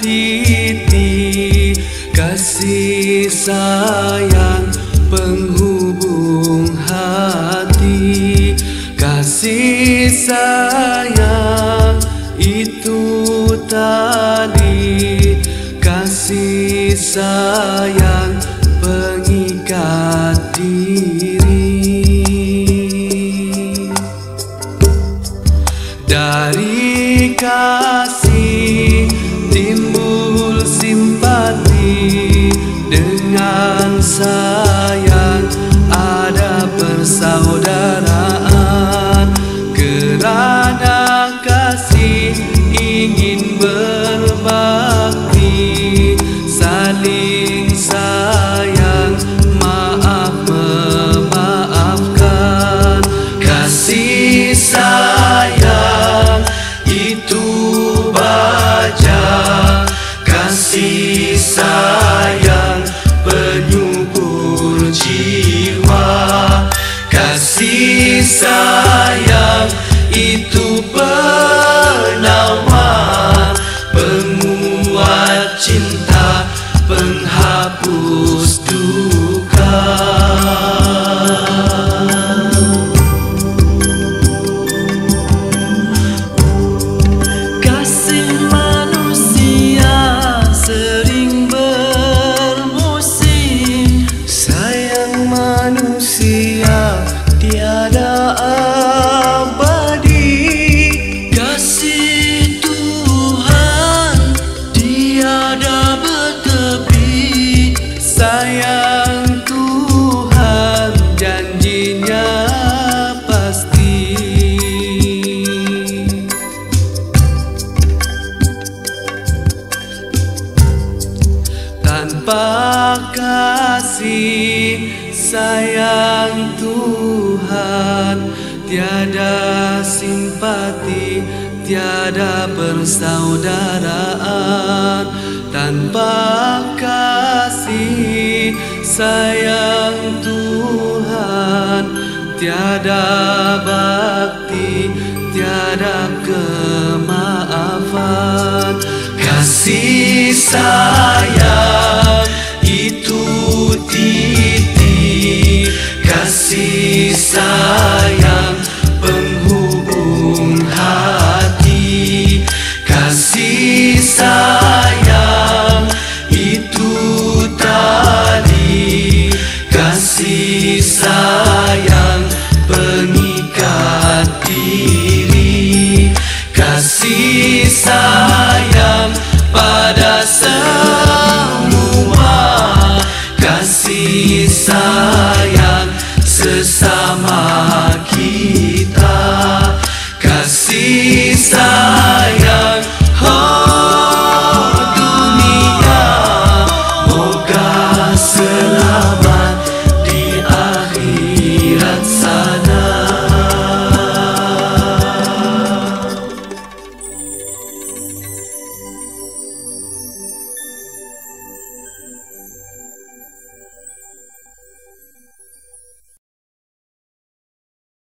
titi kasih sayang penghubung hati. Kasih sayang itu tali kasih sayang sayang ada persaudaraan. Kerana kasih ingin berbakti saling kasih Tanpa kasih sayang Tuhan. Tiada simpati, tiada persaudaraan. Tanpa kasih sayang Tuhan. Tiada bakti, tiada kemaafan. Kasih sayang seaside. Ah.